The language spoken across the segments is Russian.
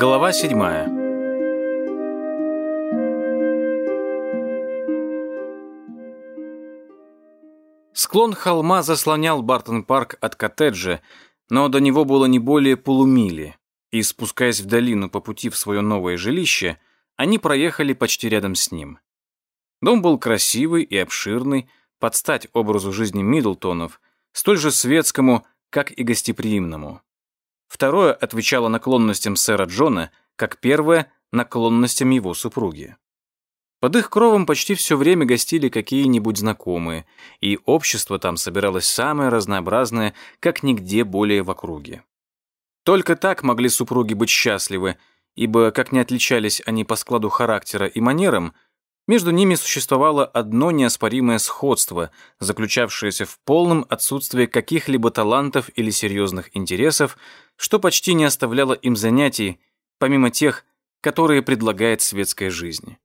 Глава седьмая. Склон холма заслонял Бартон-парк от коттеджа, но до него было не более полумили, и, спускаясь в долину по пути в свое новое жилище, они проехали почти рядом с ним. Дом был красивый и обширный, под стать образу жизни Миддлтонов, столь же светскому, как и гостеприимному. Второе отвечало наклонностям сэра Джона, как первое — наклонностям его супруги. Под их кровом почти все время гостили какие-нибудь знакомые, и общество там собиралось самое разнообразное, как нигде более в округе. Только так могли супруги быть счастливы, ибо, как не отличались они по складу характера и манерам, между ними существовало одно неоспоримое сходство, заключавшееся в полном отсутствии каких-либо талантов или серьезных интересов, что почти не оставляло им занятий, помимо тех, которые предлагает светская жизнь.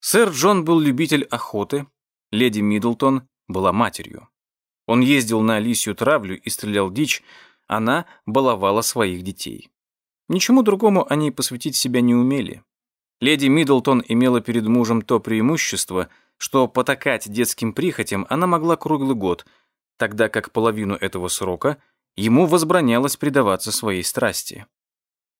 Сэр Джон был любитель охоты, леди Миддлтон была матерью. Он ездил на лисью травлю и стрелял дичь, она баловала своих детей. Ничему другому они посвятить себя не умели. Леди Миддлтон имела перед мужем то преимущество, что потакать детским прихотям она могла круглый год, тогда как половину этого срока ему возбранялось предаваться своей страсти.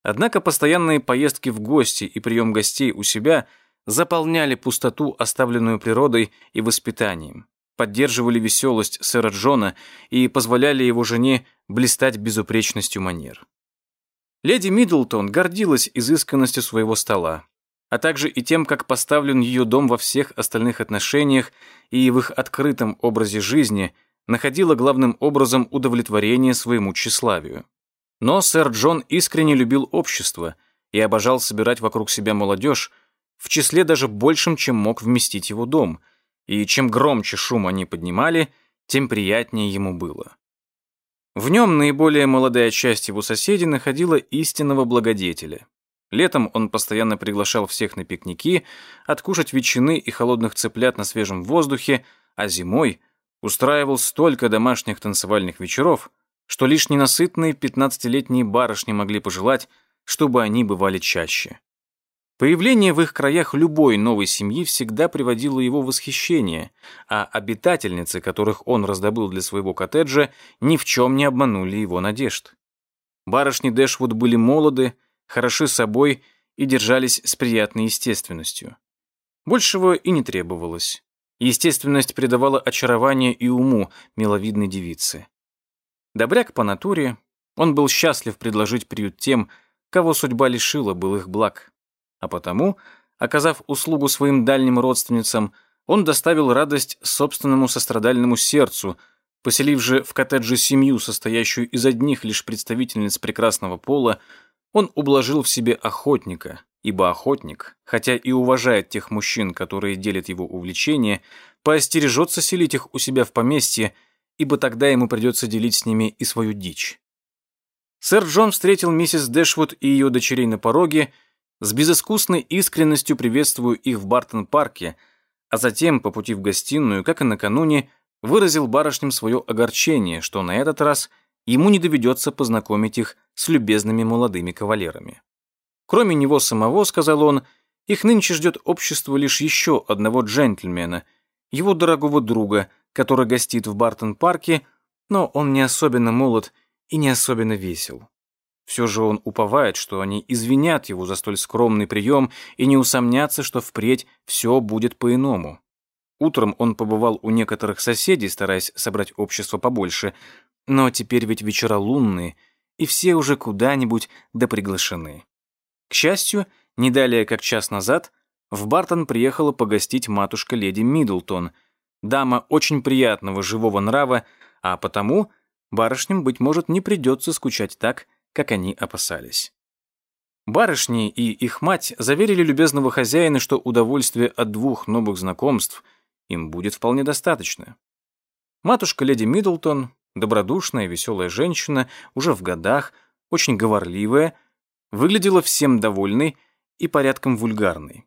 Однако постоянные поездки в гости и прием гостей у себя заполняли пустоту, оставленную природой и воспитанием, поддерживали веселость сэра Джона и позволяли его жене блистать безупречностью манер. Леди Миддлтон гордилась изысканностью своего стола, а также и тем, как поставлен ее дом во всех остальных отношениях и в их открытом образе жизни находила главным образом удовлетворение своему тщеславию. Но сэр Джон искренне любил общество и обожал собирать вокруг себя молодежь, в числе даже большим, чем мог вместить его дом, и чем громче шум они поднимали, тем приятнее ему было. В нем наиболее молодая часть его соседей находила истинного благодетеля, Летом он постоянно приглашал всех на пикники, откушать ветчины и холодных цыплят на свежем воздухе, а зимой устраивал столько домашних танцевальных вечеров, что лишь ненасытные пятнадцатилетние барышни могли пожелать, чтобы они бывали чаще. Появление в их краях любой новой семьи всегда приводило его в восхищение, а обитательницы, которых он раздобыл для своего коттеджа, ни в чем не обманули его надежд. Барышни Дэшвуд были молоды, хороши собой и держались с приятной естественностью. Большего и не требовалось. Естественность придавала очарование и уму миловидной девицы. Добряк по натуре, он был счастлив предложить приют тем, кого судьба лишила былых благ. А потому, оказав услугу своим дальним родственницам, он доставил радость собственному сострадальному сердцу, поселив же в коттедже семью, состоящую из одних лишь представительниц прекрасного пола, он ублажил в себе охотника, ибо охотник, хотя и уважает тех мужчин, которые делят его увлечения, поостережется селить их у себя в поместье, ибо тогда ему придется делить с ними и свою дичь. Сэр Джон встретил миссис Дэшвуд и ее дочерей на пороге, с безыскусной искренностью приветствую их в Бартон-парке, а затем, по пути в гостиную, как и накануне, выразил барышням свое огорчение, что на этот раз ему не доведется познакомить их с любезными молодыми кавалерами. Кроме него самого, сказал он, их нынче ждет общество лишь еще одного джентльмена, его дорогого друга, который гостит в Бартон-парке, но он не особенно молод и не особенно весел. Все же он уповает, что они извинят его за столь скромный прием и не усомнятся, что впредь все будет по-иному. Утром он побывал у некоторых соседей, стараясь собрать общество побольше, но теперь ведь вечера лунные, и все уже куда-нибудь доприглашены. К счастью, не далее как час назад в Бартон приехала погостить матушка леди Миддлтон, дама очень приятного живого нрава, а потому барышням, быть может, не придется скучать так, как они опасались. Барышни и их мать заверили любезного хозяина, что удовольствие от двух новых знакомств им будет вполне достаточно. Матушка леди Миддлтон, добродушная, веселая женщина, уже в годах, очень говорливая, выглядела всем довольной и порядком вульгарной.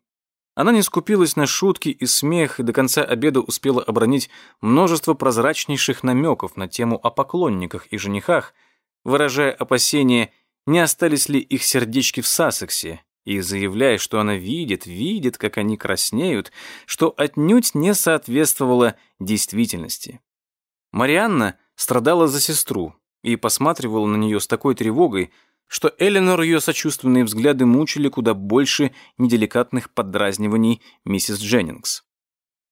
Она не скупилась на шутки и смех и до конца обеда успела обронить множество прозрачнейших намеков на тему о поклонниках и женихах, выражая опасение, не остались ли их сердечки в Сассексе, и заявляя, что она видит, видит, как они краснеют, что отнюдь не соответствовало действительности. Марианна страдала за сестру и посматривала на нее с такой тревогой, что Эленор ее сочувственные взгляды мучили куда больше неделикатных поддразниваний миссис Дженнингс.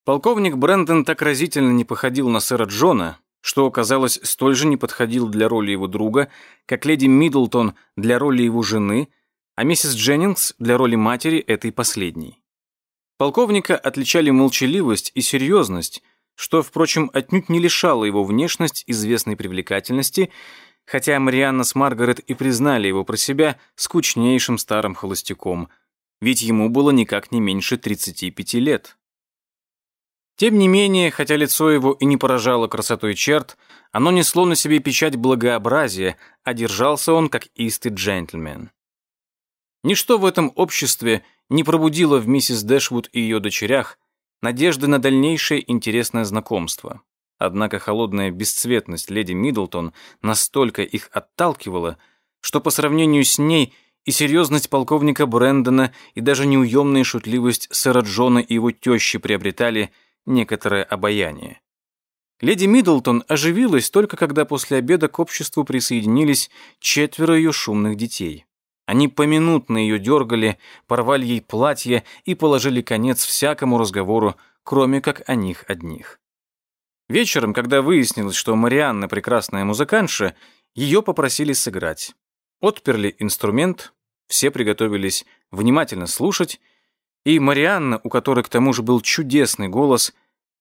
Полковник Брэндон так разительно не походил на сэра Джона, что, казалось, столь же не подходил для роли его друга, как леди Миддлтон для роли его жены, а миссис Дженнингс для роли матери этой последней. Полковника отличали молчаливость и серьезность, что, впрочем, отнюдь не лишало его внешность известной привлекательности, хотя Марианна с Маргарет и признали его про себя скучнейшим старым холостяком, ведь ему было никак не меньше 35 лет. Тем не менее, хотя лицо его и не поражало красотой черт, оно несло на себе печать благообразия, а держался он как истый джентльмен. Ничто в этом обществе не пробудило в миссис Дэшвуд и ее дочерях надежды на дальнейшее интересное знакомство. Однако холодная бесцветность леди Миддлтон настолько их отталкивала, что по сравнению с ней и серьезность полковника Брэндона, и даже неуемная шутливость сэра Джона и его тещи приобретали – некоторое обаяние. Леди Миддлтон оживилась только когда после обеда к обществу присоединились четверо ее шумных детей. Они поминутно ее дергали, порвали ей платье и положили конец всякому разговору, кроме как о них одних. Вечером, когда выяснилось, что Марианна прекрасная музыкантша, ее попросили сыграть. Отперли инструмент, все приготовились внимательно слушать, и Марианна, у которой к тому же был чудесный голос,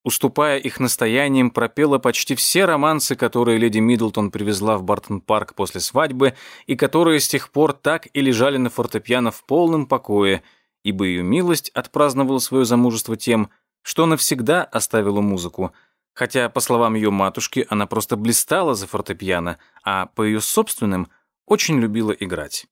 уступая их настояниям, пропела почти все романсы, которые леди Миддлтон привезла в Бартон-парк после свадьбы и которые с тех пор так и лежали на фортепиано в полном покое, ибо ее милость отпраздновала свое замужество тем, что навсегда оставила музыку, хотя, по словам ее матушки, она просто блистала за фортепиано, а по ее собственным очень любила играть.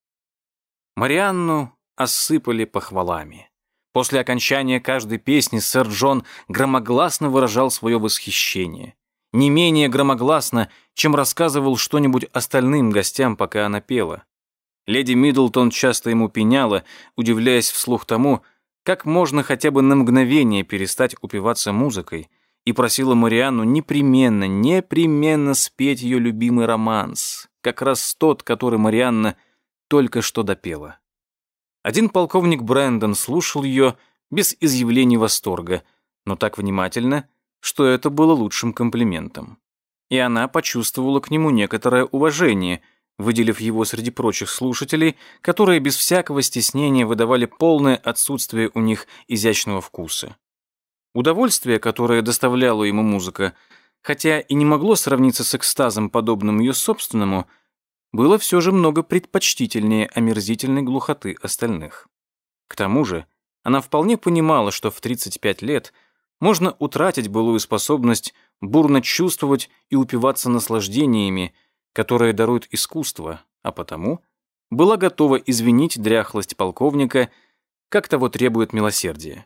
Марианну осыпали похвалами. После окончания каждой песни сэр Джон громогласно выражал свое восхищение. Не менее громогласно, чем рассказывал что-нибудь остальным гостям, пока она пела. Леди Миддлтон часто ему пеняла, удивляясь вслух тому, как можно хотя бы на мгновение перестать упиваться музыкой, и просила Марианну непременно, непременно спеть ее любимый романс, как раз тот, который Марианна только что допела. Один полковник Брэндон слушал ее без изъявлений восторга, но так внимательно, что это было лучшим комплиментом. И она почувствовала к нему некоторое уважение, выделив его среди прочих слушателей, которые без всякого стеснения выдавали полное отсутствие у них изящного вкуса. Удовольствие, которое доставляла ему музыка, хотя и не могло сравниться с экстазом, подобным ее собственному, было все же много предпочтительнее омерзительной глухоты остальных. К тому же, она вполне понимала, что в 35 лет можно утратить былую способность бурно чувствовать и упиваться наслаждениями, которые дарует искусство, а потому была готова извинить дряхлость полковника, как того требует милосердие.